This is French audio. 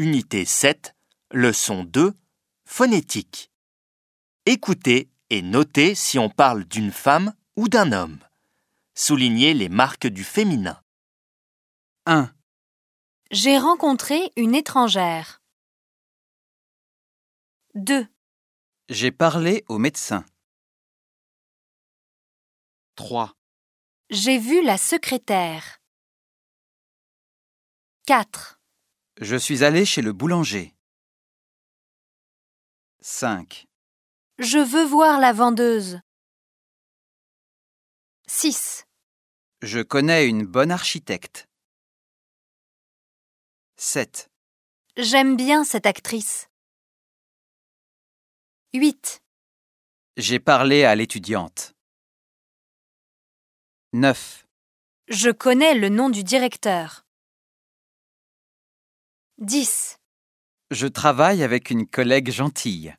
Unité 7, leçon 2, phonétique. Écoutez et notez si on parle d'une femme ou d'un homme. Soulignez les marques du féminin. 1, J'ai rencontré une étrangère. 2. j'ai parlé au médecin. 3, J'ai vu la secrétaire. 4. Je suis allé chez le boulanger. 5, Je veux voir la vendeuse. 6. je connais une bonne architecte. 7, J'aime bien cette actrice. 8. j'ai parlé à l'étudiante. 9, Je connais le nom du directeur. 10. je travaille avec une collègue gentille.